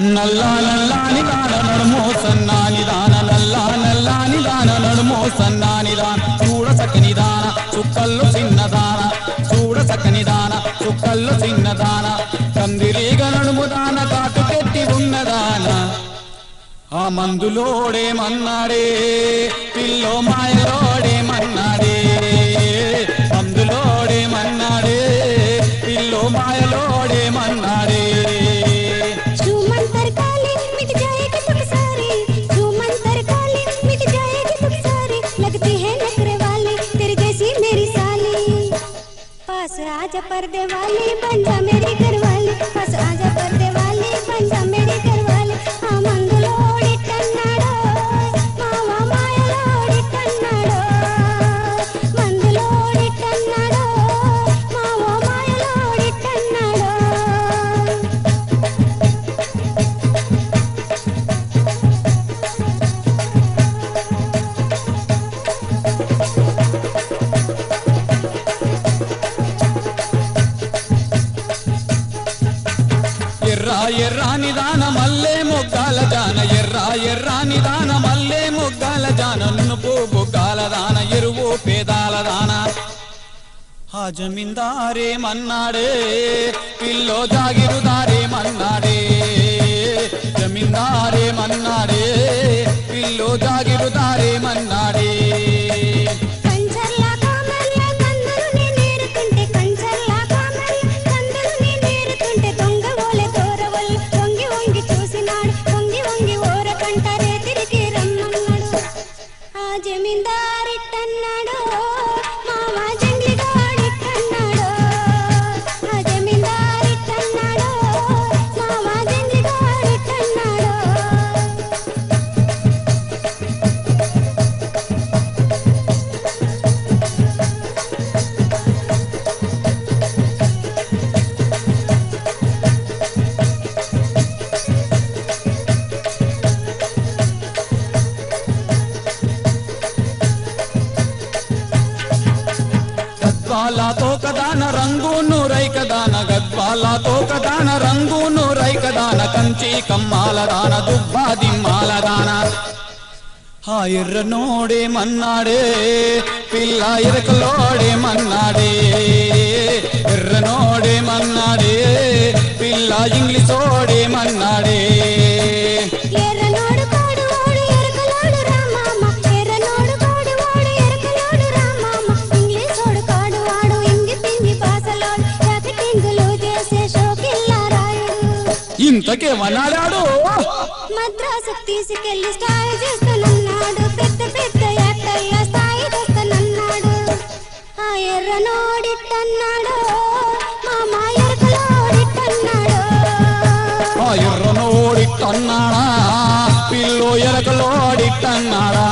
నల్లా నల్లాని దాన నడుమో సన్నాని దాన నల్లా నల్లాని దాన నడుమో సన్నాని దాన చూడ చక్కని దాన. చుక్కల్లో చిన్నదాన చూడ చక్కని దాన. చుక్కల్లో చిన్నదాన కందిరీగ నడుము దాన కాటు పెట్టి ఉన్నదాన ఆ మందులోడే మన్నాడే పిల్లో మాయలో आजा पर्दे वाली बंदा मेरी घर वाले बस आजा ఎర్రాని దాన మల్లె మొగ్గాల జాన ఎర్రా ఎర్రాని దాన మల్లె మొగ్గాల జాన నునుపు బొగ్గాల దాన ఎరువు పేదాల దాన. ఆ జమీందారే మన్నాడే పిల్లో జాగిరుదారే మన్నాడే. జమీందారే మన్నాడే పిల్లో జాగిరుదారే జమీందారిట్టన్నాడు గద్వాలతో కదాన రంగును రైకదాన గద్వాలతో కదాన రంగును రైకదాన కంచి కమ్మాల దాన దుబ్బాది మాలదాన ఆ ఎర్ర నోడే మన్నాడే పిల్ల ఎరకలోడే మన్నాడే ఎర్ర నోడే మన్నాడే పిల్ల ఇంతకేమన్నాడాడు మద్రాసు తీసుకెళ్ళి స్టాయి చేస్తానన్నాడు. పెద్ద పెద్ద స్థాయి ఆ ఎరకలోడిట్టన్నాడు ఆ పిల్లో ఎరకలోడిట్టన్నాడా?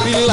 పిల్ల